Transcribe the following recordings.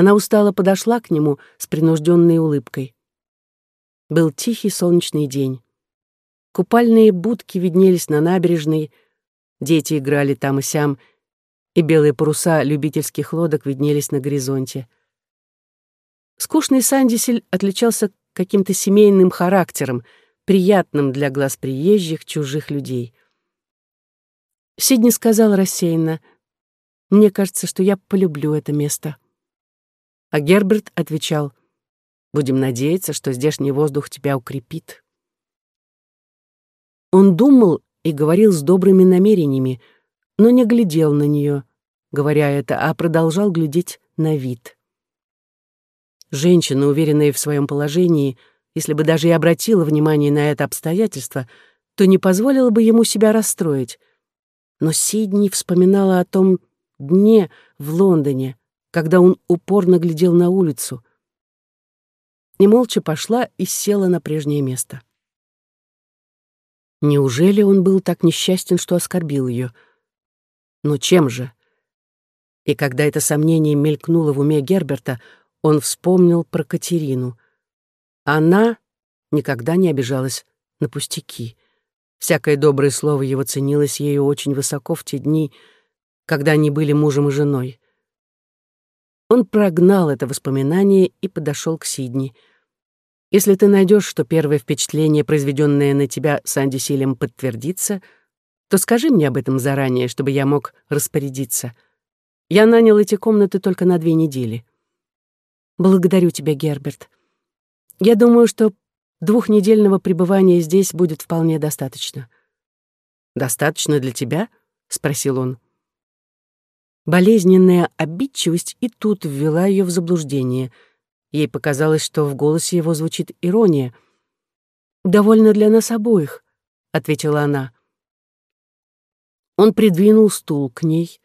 Она устало подошла к нему с принужденной улыбкой. Был тихий солнечный день. Купальные будки виднелись на набережной, дети играли там и сям, и белые паруса любительских лодок виднелись на горизонте. Скучный Сандисель отличался каким-то семейным характером, приятным для глаз приезжих, чужих людей. Сидни сказал рассеянно, «Мне кажется, что я полюблю это место». А Герберт отвечал, «Будем надеяться, что здешний воздух тебя укрепит». Он думал и говорил с добрыми намерениями, но не глядел на нее, говоря это, а продолжал глядеть на вид. Женщина, уверенная в своем положении, если бы даже и обратила внимание на это обстоятельство, то не позволила бы ему себя расстроить. Но Сидни вспоминала о том дне в Лондоне, когда он упорно глядел на улицу. И молча пошла и села на прежнее место. Неужели он был так несчастен, что оскорбил ее? Но чем же? И когда это сомнение мелькнуло в уме Герберта, он вспомнил про Катерину. Она никогда не обижалась на пустяки. Всякое доброе слово его ценилось ею очень высоко в те дни, когда они были мужем и женой. Он прогнал это воспоминание и подошел к Сидни — если ты найдешь, что первое впечатление, произведенное на тебя Санди Силем, подтвердится, то скажи мне об этом заранее, чтобы я мог распорядиться. Я нанял эти комнаты только на две недели. Благодарю тебя, Герберт. Я думаю, что двухнедельного пребывания здесь будет вполне достаточно. Достаточно для тебя? спросил он. Болезненная обидчивость и тут ввела ее в заблуждение — Ей показалось, что в голосе его звучит ирония. «Довольно для нас обоих», — ответила она. Он придвинул стул к ней.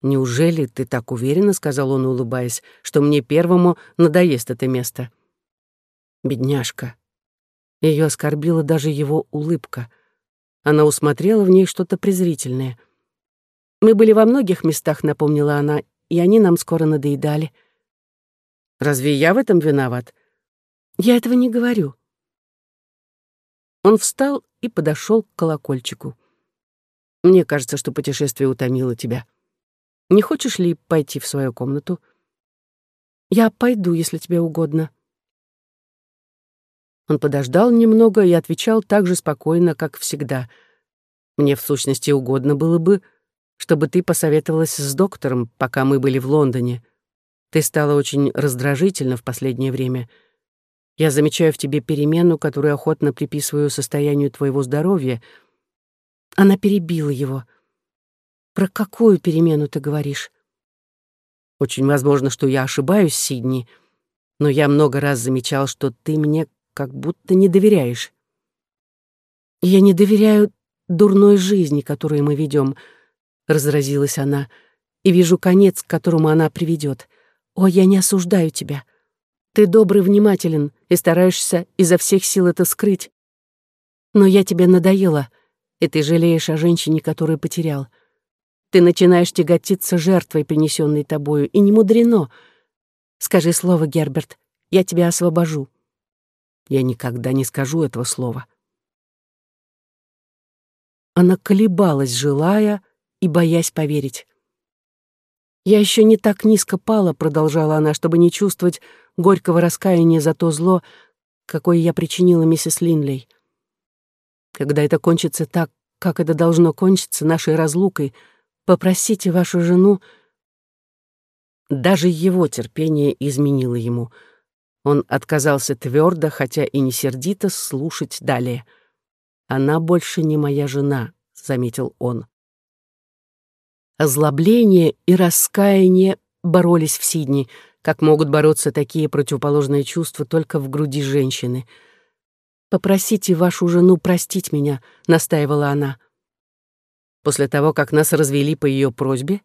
«Неужели ты так уверена, — сказал он, улыбаясь, — что мне первому надоест это место?» Бедняжка. Ее оскорбила даже его улыбка. Она усмотрела в ней что-то презрительное. «Мы были во многих местах», — напомнила она, — «и они нам скоро надоедали». Разве я в этом виноват? Я этого не говорю. Он встал и подошел к колокольчику. Мне кажется, что путешествие утомило тебя. Не хочешь ли пойти в свою комнату? Я пойду, если тебе угодно. Он подождал немного и отвечал так же спокойно, как всегда. Мне, в сущности, угодно было бы, чтобы ты посоветовалась с доктором, пока мы были в Лондоне. Ты стала очень раздражительна в последнее время. Я замечаю в тебе перемену, которую охотно приписываю состоянию твоего здоровья. Она перебила его. Про какую перемену ты говоришь? Очень возможно, что я ошибаюсь, Сидни, но я много раз замечал, что ты мне как будто не доверяешь. Я не доверяю дурной жизни, которую мы ведем, разразилась она, и вижу конец, к которому она приведет. «О, я не осуждаю тебя. Ты добрый, внимателен и стараешься изо всех сил это скрыть. Но я тебе надоела, и ты жалеешь о женщине, которую потерял. Ты начинаешь тяготиться жертвой, принесенной тобою, и не мудрено. Скажи слово, Герберт, я тебя освобожу». Я никогда не скажу этого слова. Она колебалась, желая и боясь поверить. «Я еще не так низко пала», — продолжала она, «чтобы не чувствовать горького раскаяния за то зло, какое я причинила миссис Линлей. Когда это кончится так, как это должно кончиться нашей разлукой, попросите вашу жену...» Даже его терпение изменило ему. Он отказался твердо, хотя и не сердито, слушать далее. «Она больше не моя жена», — заметил он. Озлобление и раскаяние боролись в Сидни, как могут бороться такие противоположные чувства только в груди женщины. «Попросите вашу жену простить меня», — настаивала она. После того, как нас развели по ее просьбе,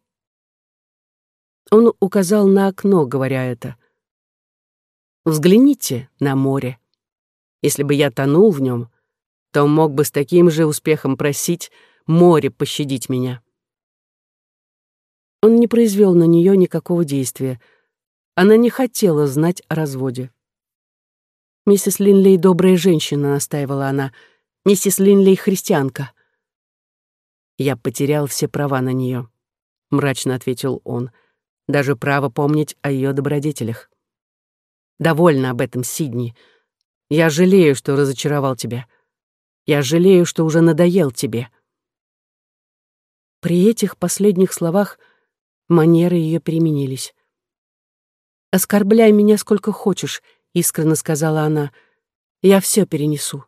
он указал на окно, говоря это. «Взгляните на море. Если бы я тонул в нем, то мог бы с таким же успехом просить море пощадить меня». Он не произвел на нее никакого действия. она не хотела знать о разводе. «Миссис Линлей добрая женщина», — настаивала она. «Миссис Линлей христианка». «Я потерял все права на нее», — мрачно ответил он. «Даже право помнить о ее добродетелях». «Довольно об этом, Сидни. Я жалею, что разочаровал тебя. Я жалею, что уже надоел тебе». При этих последних словах манеры ее переменились. «Оскорбляй меня сколько хочешь», — искренне сказала она. «Я все перенесу».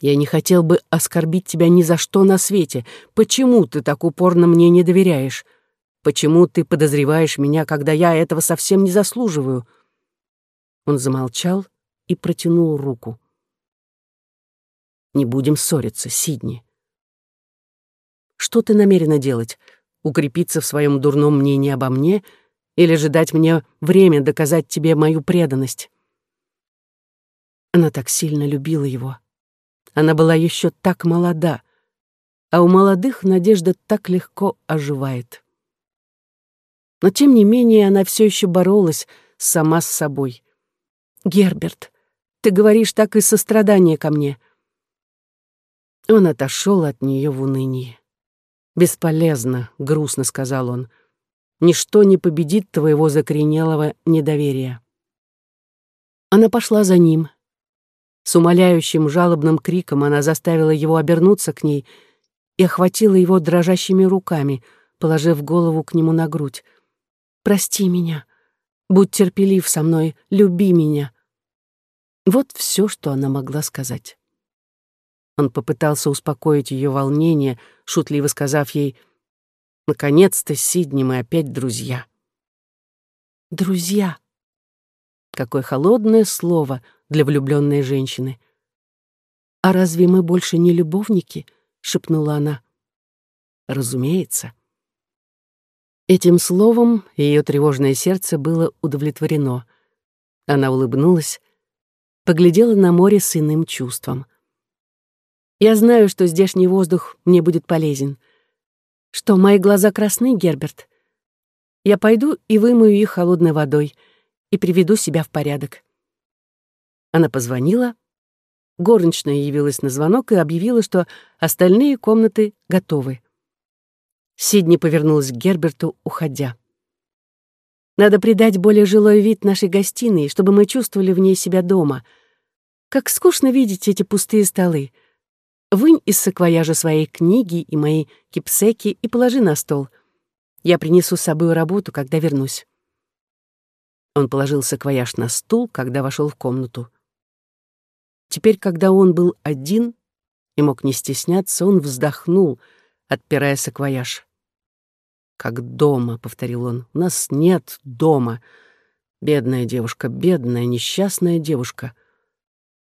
«Я не хотел бы оскорбить тебя ни за что на свете. Почему ты так упорно мне не доверяешь? Почему ты подозреваешь меня, когда я этого совсем не заслуживаю?» Он замолчал и протянул руку. «Не будем ссориться, Сидни». «Что ты намерена делать? Укрепиться в своем дурном мнении обо мне — или же дать мне время доказать тебе мою преданность. Она так сильно любила его. Она была еще так молода, а у молодых надежда так легко оживает. Но тем не менее она все еще боролась сама с собой. «Герберт, ты говоришь так из сострадания ко мне». Он отошел от нее в унынии. «Бесполезно», — грустно сказал он ничто не победит твоего закоренелого недоверия. Она пошла за ним. С умоляющим жалобным криком она заставила его обернуться к ней и охватила его дрожащими руками, положив голову к нему на грудь. «Прости меня. Будь терпелив со мной. Люби меня». Вот все, что она могла сказать. Он попытался успокоить ее волнение, шутливо сказав ей — Наконец-то, Сидни, мы опять друзья. Друзья. Какое холодное слово для влюбленной женщины. А разве мы больше не любовники? шепнула она. Разумеется. Этим словом ее тревожное сердце было удовлетворено. Она улыбнулась, поглядела на море с иным чувством. «Я знаю, что здешний воздух мне будет полезен. Что, мои глаза красны, Герберт? Я пойду и вымою их холодной водой и приведу себя в порядок. Она позвонила. Горничная явилась на звонок и объявила, что остальные комнаты готовы. Сидни повернулась к Герберту, уходя. Надо придать более жилой вид нашей гостиной, чтобы мы чувствовали в ней себя дома. Как скучно видеть эти пустые столы. Вынь из саквояжа своей книги и мои кипсеки и положи на стол. Я принесу с собой работу, когда вернусь». Он положил саквояж на стул, когда вошел в комнату. Теперь, когда он был один и мог не стесняться, он вздохнул, отпирая саквояж. «Как дома», — повторил он, — «у нас нет дома. Бедная девушка, бедная, несчастная девушка.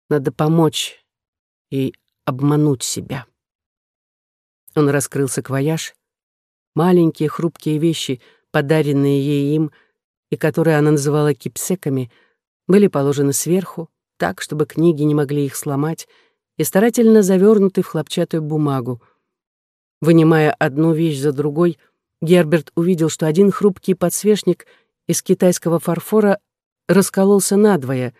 Надо помочь и обмануть себя. Он раскрыл саквояж. Маленькие хрупкие вещи, подаренные ей им, и которые она называла кипсеками, были положены сверху, так, чтобы книги не могли их сломать, и старательно завернуты в хлопчатую бумагу. Вынимая одну вещь за другой, Герберт увидел, что один хрупкий подсвечник из китайского фарфора раскололся надвое,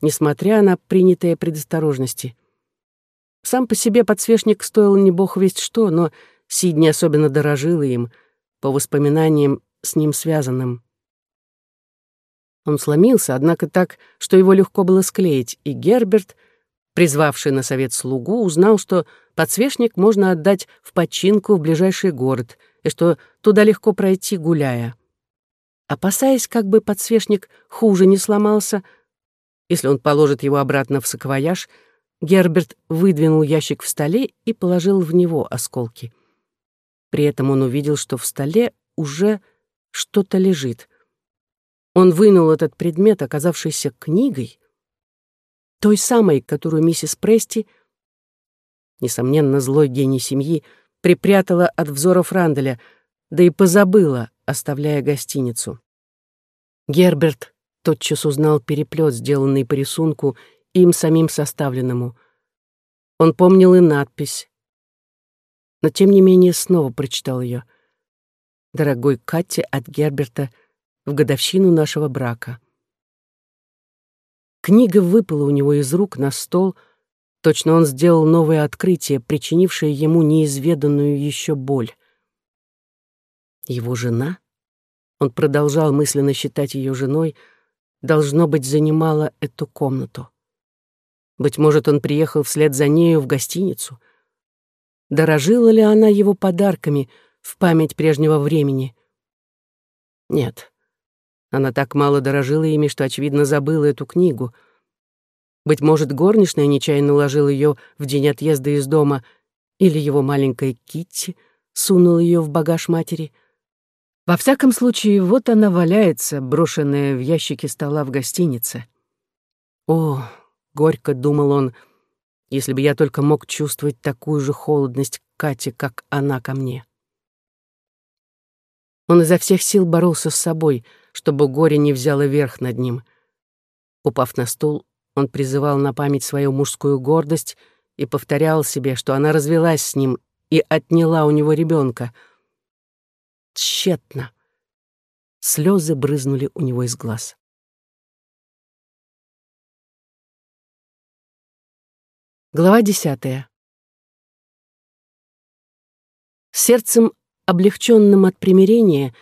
несмотря на принятые предосторожности — сам по себе подсвечник стоил не бог весть что, но Сидни особенно дорожила им, по воспоминаниям с ним связанным. Он сломился, однако так, что его легко было склеить, и Герберт, призвавший на совет слугу, узнал, что подсвечник можно отдать в починку в ближайший город, и что туда легко пройти, гуляя. Опасаясь, как бы подсвечник хуже не сломался, если он положит его обратно в саквояж — Герберт выдвинул ящик в столе и положил в него осколки. При этом он увидел, что в столе уже что-то лежит. Он вынул этот предмет, оказавшийся книгой, той самой, которую миссис Прести, несомненно, злой гений семьи, припрятала от взоров Ранделя, да и позабыла, оставляя гостиницу. Герберт тотчас узнал переплет, сделанный по рисунку им самим составленному. Он помнил и надпись. Но тем не менее снова прочитал ее. «Дорогой Кате от Герберта, в годовщину нашего брака. Книга выпала у него из рук на стол, точно он сделал новое открытие, причинившее ему неизведанную еще боль. Его жена, он продолжал мысленно считать ее женой, должно быть, занимала эту комнату. Быть может, он приехал вслед за нею в гостиницу. Дорожила ли она его подарками в память прежнего времени? Нет, она так мало дорожила ими, что, очевидно, забыла эту книгу. Быть может, горничная нечаянно уложила ее в день отъезда из дома, или его маленькая Китти сунула ее в багаж матери. Во всяком случае, вот она валяется, брошенная в ящике стола в гостинице. О, горько думал он, если бы я только мог чувствовать такую же холодность к Кате, как она ко мне. Он изо всех сил боролся с собой, чтобы горе не взяло верх над ним. Упав на стул, он призывал на память свою мужскую гордость и повторял себе, что она развелась с ним и отняла у него ребенка. Тщетно. Слезы брызнули у него из глаз. Глава десятая. Сердцем облегченным от примирения,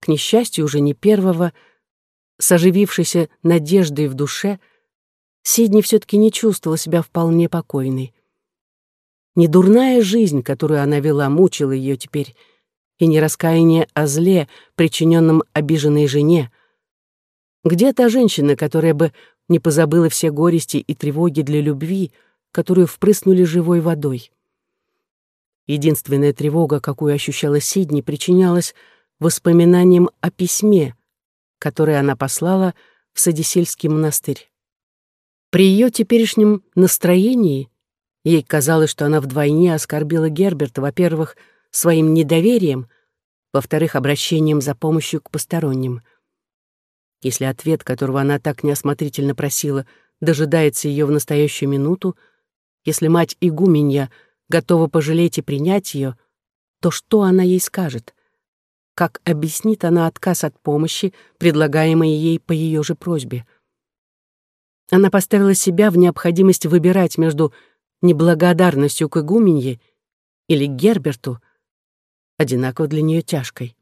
к несчастью уже не первого, с оживившейся надеждой в душе, Сидни все-таки не чувствовала себя вполне покойной. Недурная жизнь, которую она вела, мучила ее теперь, и не раскаяние о зле, причиненном обиженной жене. Где та женщина, которая бы не позабыла все горести и тревоги для любви, которую впрыснули живой водой? Единственная тревога, какую ощущала Сидни, причинялась воспоминанием о письме, которое она послала в Садисельский монастырь. При ее теперешнем настроении ей казалось, что она вдвойне оскорбила Герберта, во-первых, своим недоверием, во-вторых, обращением за помощью к посторонним. Если ответ, которого она так неосмотрительно просила, дожидается ее в настоящую минуту, если мать игуменья — готова пожалеть и принять ее, то что она ей скажет? Как объяснит она отказ от помощи, предлагаемой ей по ее же просьбе? Она поставила себя в необходимость выбирать между неблагодарностью к игуменье или Герберту, одинаково для нее тяжкой.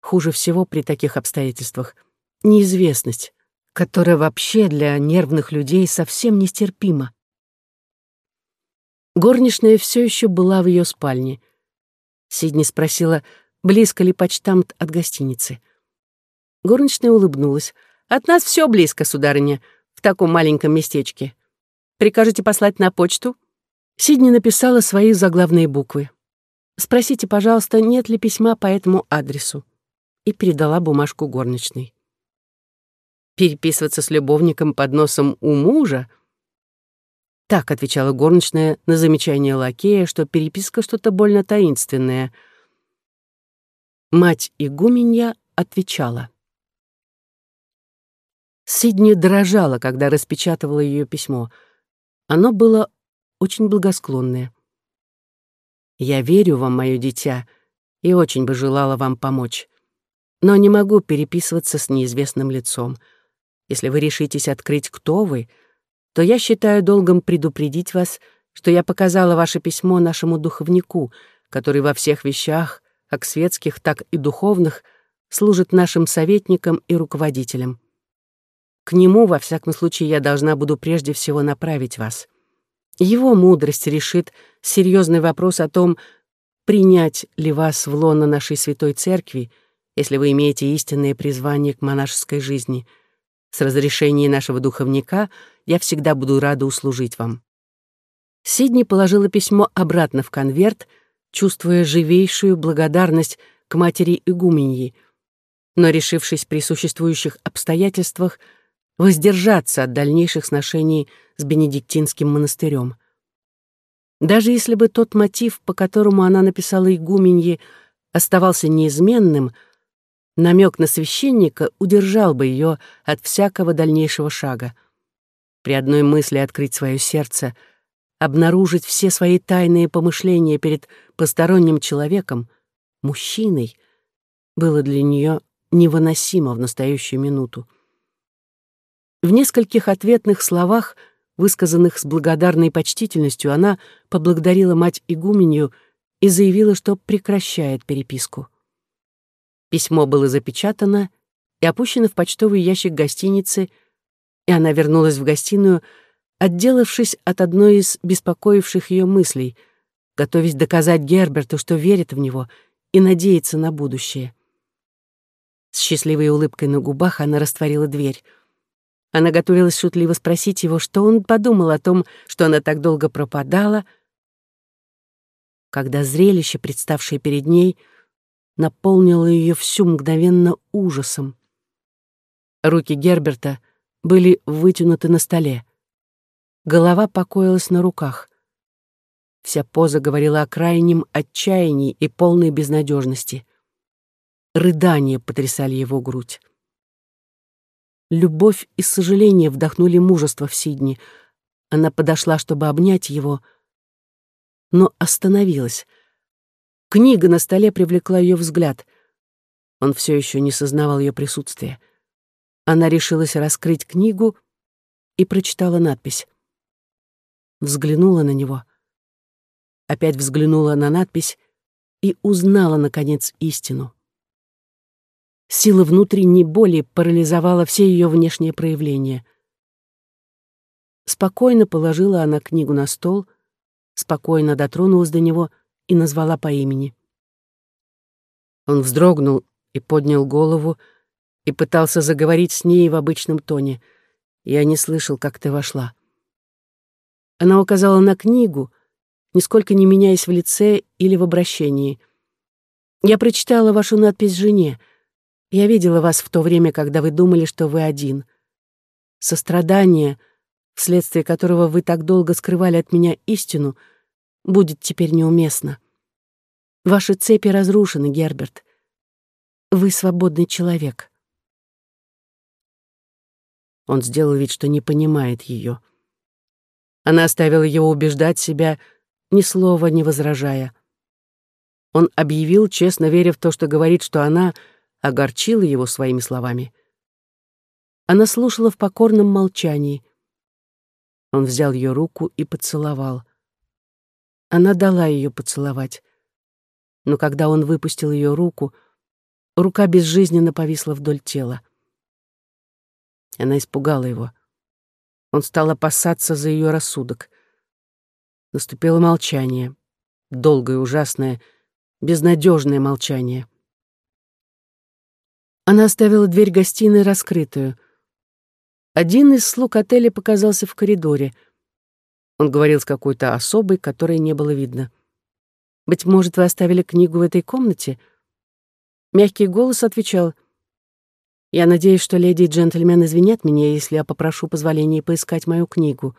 Хуже всего при таких обстоятельствах неизвестность, которая вообще для нервных людей совсем нестерпима. Горничная все еще была в ее спальне. Сидни спросила, близко ли почтамт от гостиницы. Горничная улыбнулась. «От нас все близко, сударыня, в таком маленьком местечке. Прикажете послать на почту?» Сидни написала свои заглавные буквы. «Спросите, пожалуйста, нет ли письма по этому адресу?» и передала бумажку горничной. Переписываться с любовником под носом у мужа — так отвечала горничная на замечание лакея, что переписка что-то больно таинственное. Мать игуменья отвечала. Сидни дрожала, когда распечатывала ее письмо. Оно было очень благосклонное. «Я верю вам, мое дитя, и очень бы желала вам помочь. Но не могу переписываться с неизвестным лицом. Если вы решитесь открыть, кто вы — то я считаю долгом предупредить вас, что я показала ваше письмо нашему духовнику, который во всех вещах, как светских, так и духовных, служит нашим советником и руководителем. К нему, во всяком случае, я должна буду прежде всего направить вас. Его мудрость решит серьезный вопрос о том, принять ли вас в лоно нашей святой церкви, если вы имеете истинное призвание к монашеской жизни — с разрешения нашего духовника я всегда буду рада услужить вам». Сидни положила письмо обратно в конверт, чувствуя живейшую благодарность к матери игуменьи, но решившись при существующих обстоятельствах воздержаться от дальнейших сношений с Бенедиктинским монастырем. Даже если бы тот мотив, по которому она написала игуменье, оставался неизменным — намек на священника удержал бы ее от всякого дальнейшего шага. При одной мысли открыть свое сердце, обнаружить все свои тайные помышления перед посторонним человеком, мужчиной, было для нее невыносимо в настоящую минуту. В нескольких ответных словах, высказанных с благодарной почтительностью, она поблагодарила мать игуменью и заявила, что прекращает переписку. Письмо было запечатано и опущено в почтовый ящик гостиницы, и она вернулась в гостиную, отделавшись от одной из беспокоивших ее мыслей, готовясь доказать Герберту, что верит в него и надеется на будущее. С счастливой улыбкой на губах она растворила дверь. Она готовилась шутливо спросить его, что он подумал о том, что она так долго пропадала, когда зрелище, представшее перед ней, наполнило ее всю мгновенно ужасом. Руки Герберта были вытянуты на столе. Голова покоилась на руках. Вся поза говорила о крайнем отчаянии и полной безнадежности. Рыдания потрясали его грудь. Любовь и сожаление вдохнули мужество в Сидни. Она подошла, чтобы обнять его, но остановилась. Книга на столе привлекла ее взгляд. Он все еще не сознавал ее присутствия. Она решилась раскрыть книгу и прочитала надпись. Взглянула на него. Опять взглянула на надпись и узнала, наконец, истину. Сила внутренней боли парализовала все ее внешние проявления. Спокойно положила она книгу на стол, спокойно дотронулась до него и назвала по имени. Он вздрогнул и поднял голову и пытался заговорить с ней в обычном тоне. Я не слышал, как ты вошла. Она указала на книгу, нисколько не меняясь в лице или в обращении. «Я прочитала вашу надпись жене», я видела вас в то время, когда вы думали, что вы один. Сострадание, вследствие которого вы так долго скрывали от меня истину, будет теперь неуместно. Ваши цепи разрушены, Герберт. Вы свободный человек. Он сделал вид, что не понимает ее. Она оставила его убеждать себя, ни слова не возражая. Он объявил, честно веря в то, что говорит, что она — огорчила его своими словами. Она слушала в покорном молчании. Он взял ее руку и поцеловал. Она дала ее поцеловать. Но когда он выпустил ее руку, рука безжизненно повисла вдоль тела. Она испугала его. Он стал опасаться за ее рассудок. Наступило молчание, долгое, ужасное, безнадежное молчание. Она оставила дверь гостиной раскрытую. Один из слуг отеля показался в коридоре. Он говорил с какой-то особой, которой не было видно. «Быть может, вы оставили книгу в этой комнате?» Мягкий голос отвечал. «Я надеюсь, что леди и джентльмен извинят меня, если я попрошу позволения поискать мою книгу».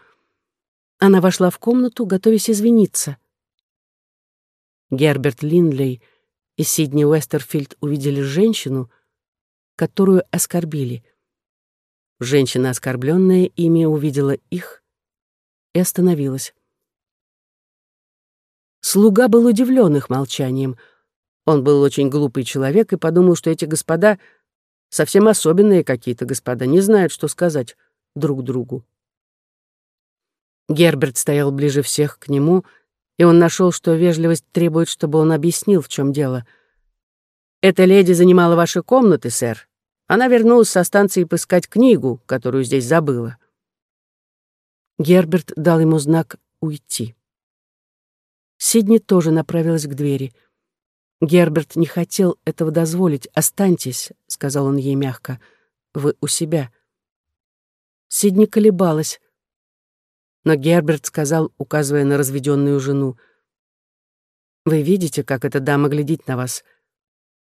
Она вошла в комнату, готовясь извиниться. Герберт Линлей и Сидни Уэстерфилд увидели женщину, которую оскорбили. Женщина, оскорбленная ими, увидела их и остановилась. Слуга был удивлен их молчанием. Он был очень глупый человек и подумал, что эти господа совсем особенные какие-то господа, не знают, что сказать друг другу. Герберт стоял ближе всех к нему, и он нашел, что вежливость требует, чтобы он объяснил, в чем дело. «Эта леди занимала ваши комнаты, сэр. Она вернулась со станции поискать книгу, которую здесь забыла. Герберт дал ему знак «уйти». Сидни тоже направилась к двери. Герберт не хотел этого дозволить. «Останьтесь», — сказал он ей мягко, — «вы у себя». Сидни колебалась. Но Герберт сказал, указывая на разведенную жену, «Вы видите, как эта дама глядит на вас.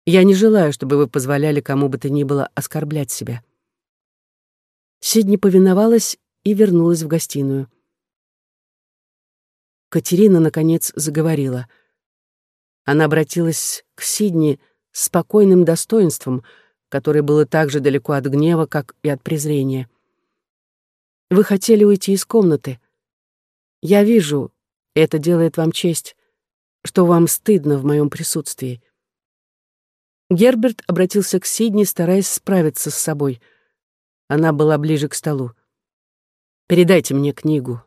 Я не желаю, чтобы вы позволяли кому бы то ни было оскорблять себя». Сидни повиновалась и вернулась в гостиную. Катерина, наконец, заговорила. Она обратилась к Сидни с спокойным достоинством, которое было так же далеко от гнева, как и от презрения. «Вы хотели уйти из комнаты. Я вижу, это делает вам честь, что вам стыдно в моем присутствии. Герберт обратился к Сидни, стараясь справиться с собой. Она была ближе к столу. «Передайте мне книгу.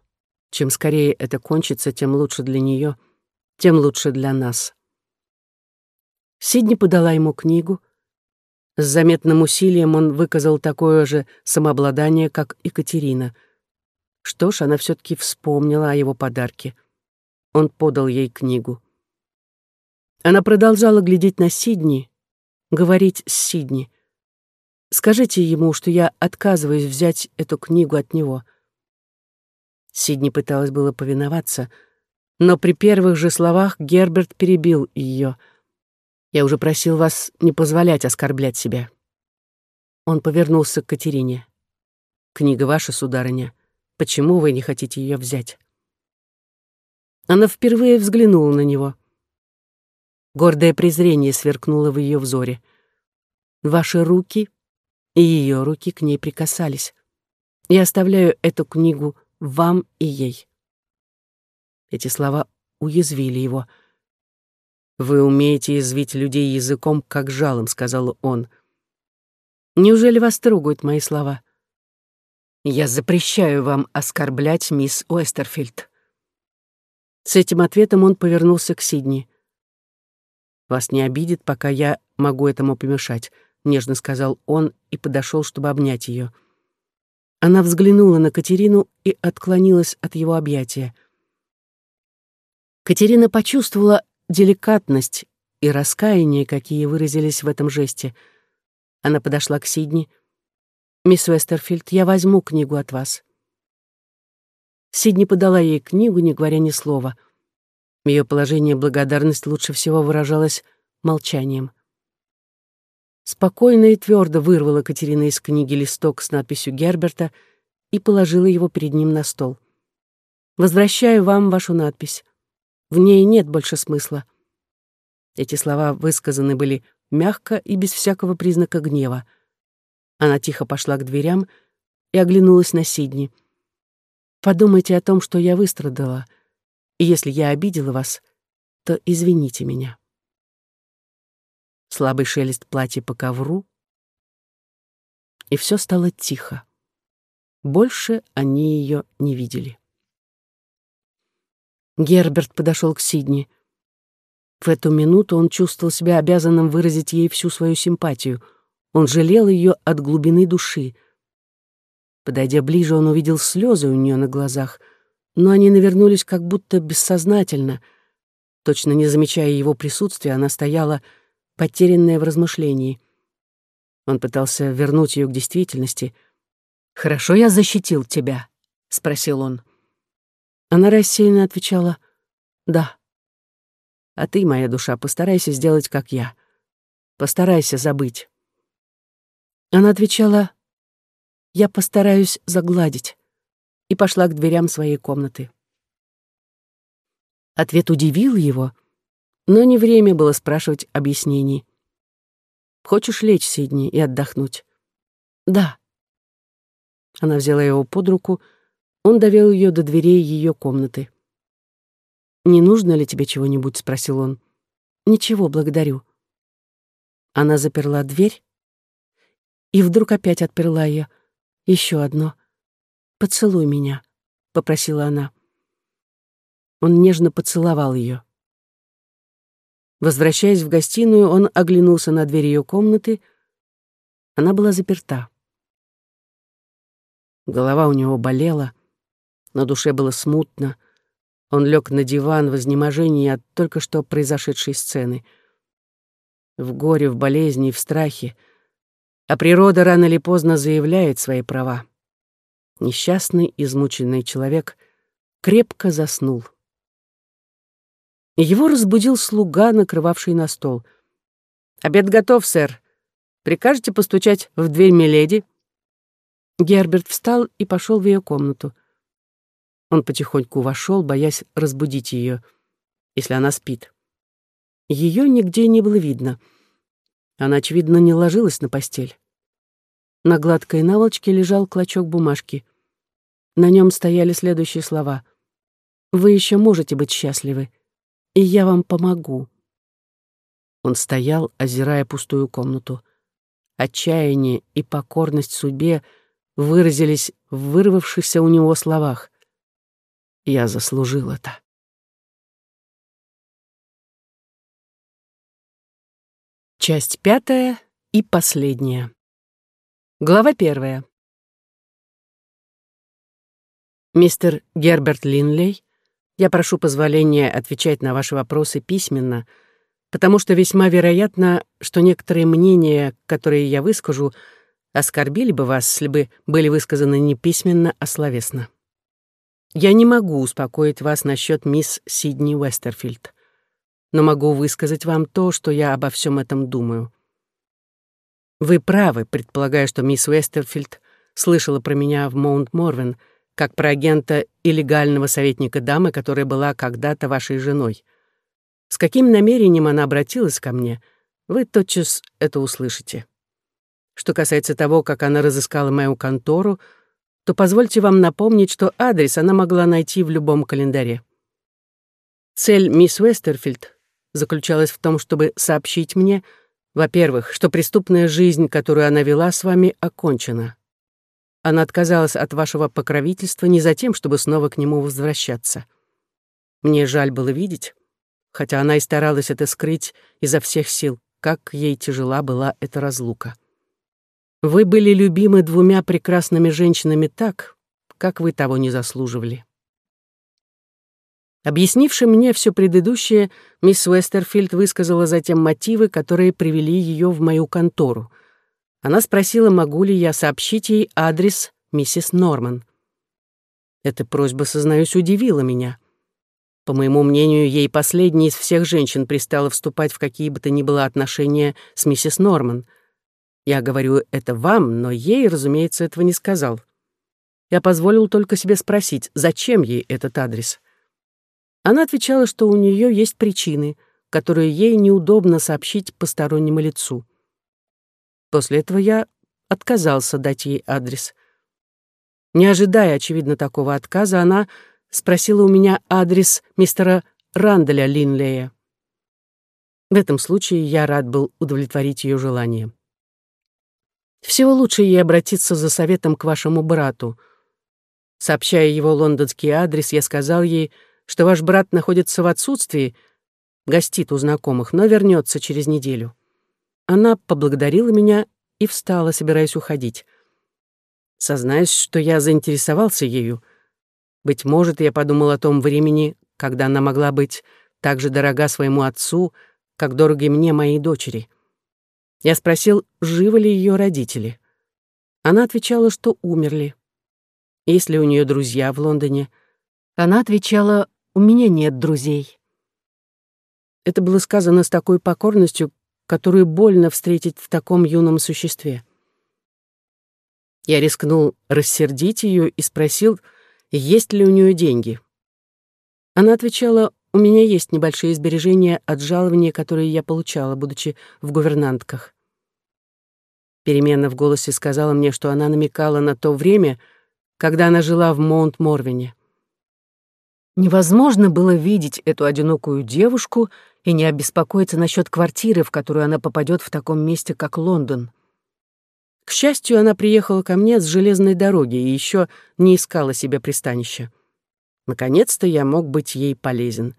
Чем скорее это кончится, тем лучше для нее, тем лучше для нас». Сидни подала ему книгу. С заметным усилием он выказал такое же самообладание, как и Катерина. Что ж, она все таки вспомнила о его подарке. Он подал ей книгу. Она продолжала глядеть на Сидни, говорить с Сидни. «Скажите ему, что я отказываюсь взять эту книгу от него». Сидни пыталась было повиноваться, но при первых же словах Герберт перебил ее — я уже просил вас не позволять оскорблять себя». Он повернулся к Катерине. «Книга ваша, сударыня. Почему вы не хотите ее взять?» Она впервые взглянула на него. Гордое презрение сверкнуло в ее взоре. Ваши руки и ее руки к ней прикасались. Я оставляю эту книгу вам и ей. Эти слова уязвили его — «Вы умеете извить людей языком, как жалом», — сказал он. «Неужели вас трогают мои слова?» «Я запрещаю вам оскорблять мисс Уэстерфилд». С этим ответом он повернулся к Сидни. «Вас не обидит, пока я могу этому помешать», — нежно сказал он и подошел, чтобы обнять ее. Она взглянула на Катерину и отклонилась от его объятия. Катерина почувствовала деликатность и раскаяние, какие выразились в этом жесте. Она подошла к Сидни. «Мисс Уэстерфилд, я возьму книгу от вас». Сидни подала ей книгу, не говоря ни слова. В ее положении благодарность лучше всего выражалась молчанием. Спокойно и твердо вырвала Катерина из книги листок с надписью Герберта и положила его перед ним на стол. «Возвращаю вам вашу надпись. В ней нет больше смысла. Эти слова высказаны были мягко и без всякого признака гнева. Она тихо пошла к дверям и оглянулась на Сидни. «Подумайте о том, что я выстрадала, и если я обидела вас, то извините меня». Слабый шелест платья по ковру, и все стало тихо. Больше они ее не видели. Герберт подошел к Сидни. В эту минуту он чувствовал себя обязанным выразить ей всю свою симпатию. Он жалел ее от глубины души. Подойдя ближе, он увидел слезы у нее на глазах, но они навернулись как будто бессознательно. Точно не замечая его присутствия, она стояла, потерянная в размышлении. Он пытался вернуть ее к действительности. «Хорошо я защитил тебя?» — спросил он. Она рассеянно отвечала «Да». «А ты, моя душа, постарайся сделать, как я. Постарайся забыть». Она отвечала «Я постараюсь загладить» и пошла к дверям своей комнаты. Ответ удивил его, но не время было спрашивать объяснений. «Хочешь лечь, Сидни, и отдохнуть?» «Да». Она взяла его под руку, он довел ее до дверей ее комнаты. «Не нужно ли тебе чего-нибудь?» — спросил он. «Ничего, благодарю». Она заперла дверь и вдруг опять отперла ее. Еще одно. «Поцелуй меня», — попросила она. Он нежно поцеловал ее. Возвращаясь в гостиную, он оглянулся на дверь ее комнаты. Она была заперта. Голова у него болела. На душе было смутно. Он лег на диван в изнеможении от только что произошедшей сцены. В горе, в болезни, в страхе. А природа рано или поздно заявляет свои права. Несчастный, измученный человек крепко заснул. Его разбудил слуга, накрывавший на стол. «Обед готов, сэр. Прикажете постучать в дверь Миледи?» Герберт встал и пошел в ее комнату. Он потихоньку вошел, боясь разбудить ее, если она спит. Ее нигде не было видно. Она, очевидно, не ложилась на постель. На гладкой наволочке лежал клочок бумажки. На нем стояли следующие слова. «Вы еще можете быть счастливы, и я вам помогу». Он стоял, озирая пустую комнату. Отчаяние и покорность судьбе выразились в вырвавшихся у него словах. «Я заслужил это». Часть пятая и последняя. Глава первая. Мистер Герберт Линлей, я прошу позволения отвечать на ваши вопросы письменно, потому что весьма вероятно, что некоторые мнения, которые я выскажу, оскорбили бы вас, если бы были высказаны не письменно, а словесно. Я не могу успокоить вас насчет мисс Сидни Уэстерфилд но могу высказать вам то, что я обо всем этом думаю. Вы правы, предполагая, что мисс Уэстерфилд слышала про меня в Маунт-Морвен, как про агента и легального советника дамы, которая была когда-то вашей женой. С каким намерением она обратилась ко мне, вы тотчас это услышите. Что касается того, как она разыскала мою контору, то позвольте вам напомнить, что адрес она могла найти в любом календаре. Цель мисс Уэстерфилд заключалась в том, чтобы сообщить мне, во-первых, что преступная жизнь, которую она вела с вами, окончена. Она отказалась от вашего покровительства не за тем, чтобы снова к нему возвращаться. Мне жаль было видеть, хотя она и старалась это скрыть изо всех сил, как ей тяжела была эта разлука. Вы были любимы двумя прекрасными женщинами так, как вы того не заслуживали. Объяснивши мне все предыдущее, мисс Уэстерфилд высказала затем мотивы, которые привели ее в мою контору. Она спросила, могу ли я сообщить ей адрес миссис Норман. Эта просьба, сознаюсь, удивила меня. По моему мнению, ей последней из всех женщин пристало вступать в какие бы то ни было отношения с миссис Норман. Я говорю это вам, но ей, разумеется, этого не сказал. Я позволил только себе спросить, зачем ей этот адрес. Она отвечала, что у нее есть причины, которые ей неудобно сообщить постороннему лицу. После этого я отказался дать ей адрес. Не ожидая, очевидно, такого отказа, она спросила у меня адрес мистера Ранделя Линлея. В этом случае я рад был удовлетворить ее желание. Всего лучше ей обратиться за советом к вашему брату. Сообщая его лондонский адрес, я сказал ей, что ваш брат находится в отсутствии, гостит у знакомых, но вернется через неделю. Она поблагодарила меня и встала, собираясь уходить. Сознаюсь, что я заинтересовался ею. Быть может, я подумал о том времени, когда она могла быть так же дорога своему отцу, как дороги мне моей дочери. Я спросил, живы ли ее родители. Она отвечала, что умерли. Есть ли у нее друзья в Лондоне? Она отвечала, у меня нет друзей». Это было сказано с такой покорностью, которую больно встретить в таком юном существе. Я рискнул рассердить ее и спросил, есть ли у нее деньги. Она отвечала, у меня есть небольшие сбережения от жалования, которые я получала, будучи в гувернантках. Перемена в голосе сказала мне, что она намекала на то время, когда она жила в Монт-Морвине. Невозможно было видеть эту одинокую девушку и не обеспокоиться насчет квартиры, в которую она попадет в таком месте, как Лондон. К счастью, она приехала ко мне с железной дороги и еще не искала себе пристанища. Наконец-то я мог быть ей полезен.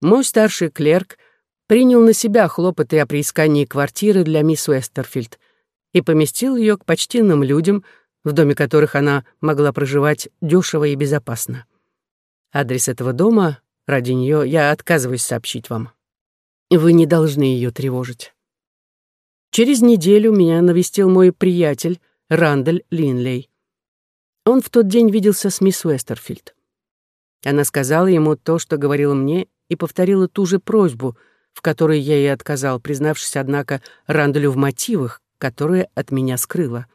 Мой старший клерк принял на себя хлопоты о приискании квартиры для мисс Уэстерфилд и поместил ее к почтенным людям, в доме которых она могла проживать дешево и безопасно. Адрес этого дома, ради нее я отказываюсь сообщить вам. Вы не должны ее тревожить. Через неделю меня навестил мой приятель Рандаль Линлей. Он в тот день виделся с мисс Уэстерфилд. Она сказала ему то, что говорила мне, и повторила ту же просьбу, в которой я ей отказал, признавшись, однако, Рандалю в мотивах, которые от меня скрыла.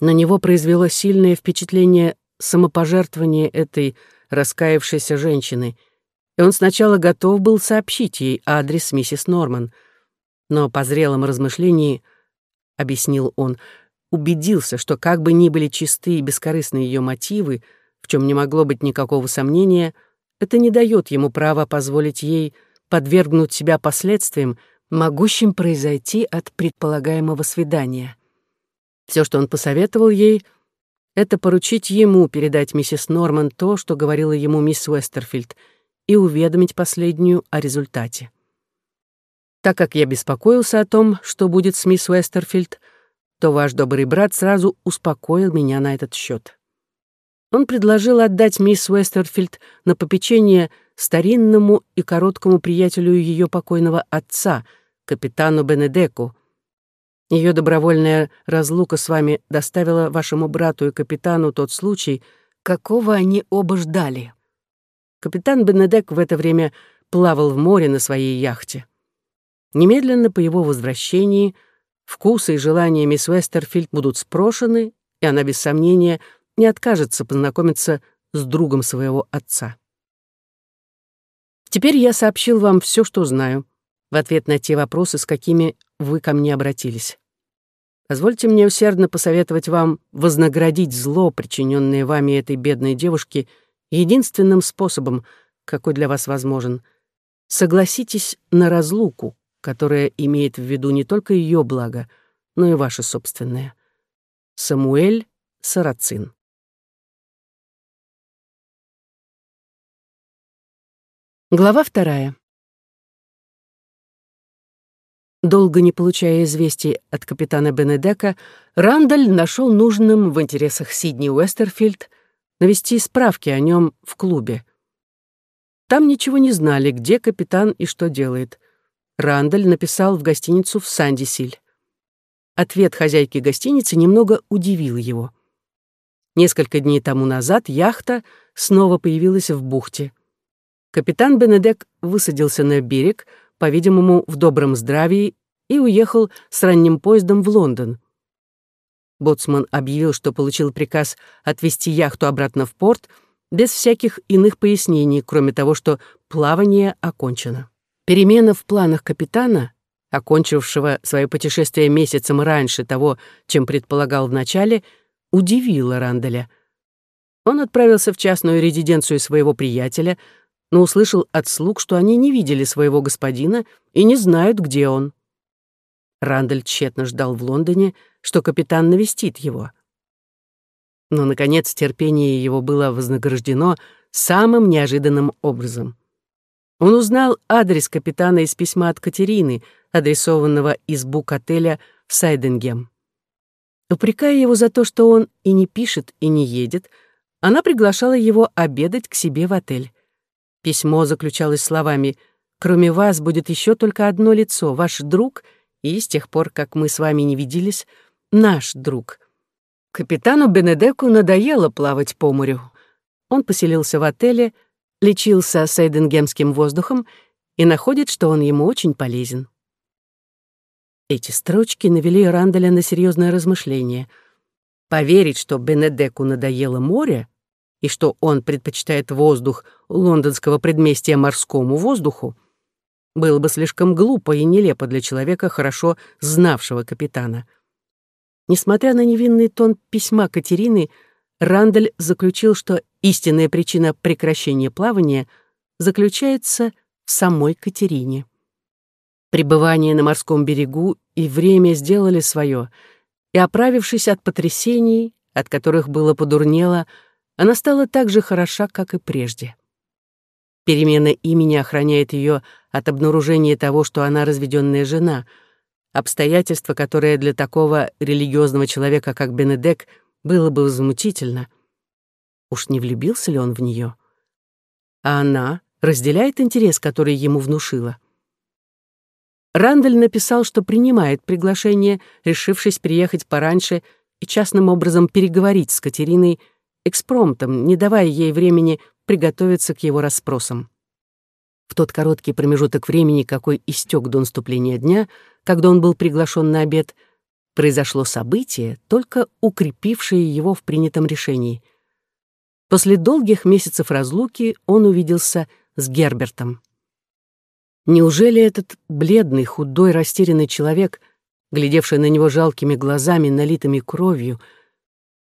На него произвело сильное впечатление самопожертвование этой раскаявшейся женщины, и он сначала готов был сообщить ей адрес миссис Норман, но по зрелом размышлении, объяснил он, убедился, что как бы ни были чисты и бескорыстны ее мотивы, в чем не могло быть никакого сомнения, это не дает ему права позволить ей подвергнуть себя последствиям, могущим произойти от предполагаемого свидания. Все, что он посоветовал ей, это поручить ему передать миссис Норман то, что говорила ему мисс Уэстерфилд, и уведомить последнюю о результате. Так как я беспокоился о том, что будет с мисс Уэстерфилд, то ваш добрый брат сразу успокоил меня на этот счет. Он предложил отдать мисс Уэстерфилд на попечение старинному и короткому приятелю ее покойного отца, капитану Бенедеку. Ее добровольная разлука с вами доставила вашему брату и капитану тот случай, какого они оба ждали. Капитан Бенедек в это время плавал в море на своей яхте. Немедленно по его возвращении вкусы и желания мисс Вестерфильд будут спрошены, и она, без сомнения, не откажется познакомиться с другом своего отца. Теперь я сообщил вам все, что знаю, в ответ на те вопросы, с какими вы ко мне обратились. Позвольте мне усердно посоветовать вам вознаградить зло, причиненное вами этой бедной девушке, единственным способом, какой для вас возможен. Согласитесь на разлуку, которая имеет в виду не только ее благо, но и ваше собственное. Самуэль Сарацин Глава вторая. Долго не получая известий от капитана Бенедека, Рандаль нашел нужным в интересах Сидни Уэстерфилд навести справки о нем в клубе. Там ничего не знали, где капитан и что делает. Рандаль написал в гостиницу в Сандисиль. Ответ хозяйки гостиницы немного удивил его. Несколько дней тому назад яхта снова появилась в бухте — Капитан Бенедек высадился на берег, по-видимому, в добром здравии, и уехал с ранним поездом в Лондон. Боцман объявил, что получил приказ отвезти яхту обратно в порт без всяких иных пояснений, кроме того, что плавание окончено. Перемена в планах капитана, окончившего свое путешествие месяцем раньше того, чем предполагал вначале, удивила Ранделя. Он отправился в частную резиденцию своего приятеля, но услышал от слуг, что они не видели своего господина и не знают, где он. Рандаль тщетно ждал в Лондоне, что капитан навестит его. Но, наконец, терпение его было вознаграждено самым неожиданным образом. Он узнал адрес капитана из письма от Катерины, адресованного из бук-отеля в Сайденгем. Упрекая его за то, что он и не пишет, и не едет, она приглашала его обедать к себе в отель. Письмо заключалось словами «Кроме вас будет еще только одно лицо, ваш друг, и с тех пор, как мы с вами не виделись, наш друг». Капитану Бенедеку надоело плавать по морю. Он поселился в отеле, лечился сейденгемским воздухом и находит, что он ему очень полезен. Эти строчки навели Рандаля на серьезное размышление. Поверить, что Бенедеку надоело море, и что он предпочитает воздух лондонского предместья морскому воздуху, было бы слишком глупо и нелепо для человека, хорошо знавшего капитана. Несмотря на невинный тон письма Катерины, Рандаль заключил, что истинная причина прекращения плавания заключается в самой Катерине. Пребывание на морском берегу и время сделали свое, и, оправившись от потрясений, от которых было подурнело, она стала так же хороша, как и прежде. Перемена имени охраняет ее от обнаружения того, что она разведенная жена, обстоятельство, которое для такого религиозного человека, как Бенедек, было бы возмутительно. Уж не влюбился ли он в нее? А она разделяет интерес, который ему внушила. Рандаль написал, что принимает приглашение, решившись приехать пораньше и частным образом переговорить с Катериной экспромтом, не давая ей времени приготовиться к его расспросам. В тот короткий промежуток времени, какой истек до наступления дня, когда он был приглашен на обед, произошло событие, только укрепившее его в принятом решении. После долгих месяцев разлуки он увиделся с Гербертом. Неужели этот бледный, худой, растерянный человек, глядевший на него жалкими глазами, налитыми кровью,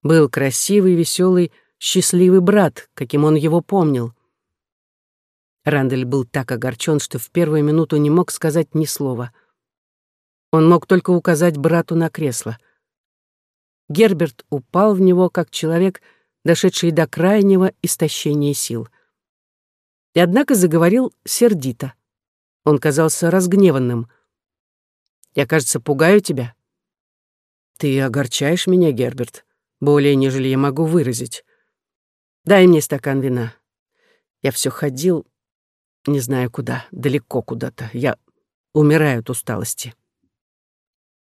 был красивый, веселый, счастливый брат, каким он его помнил. Рандель был так огорчен, что в первую минуту не мог сказать ни слова. Он мог только указать брату на кресло. Герберт упал в него, как человек, дошедший до крайнего истощения сил. И однако заговорил сердито. Он казался разгневанным. «Я, кажется, пугаю тебя?» «Ты огорчаешь меня, Герберт, более, нежели я могу выразить. Дай мне стакан вина. Я все ходил, не знаю куда, далеко куда-то. Я умираю от усталости.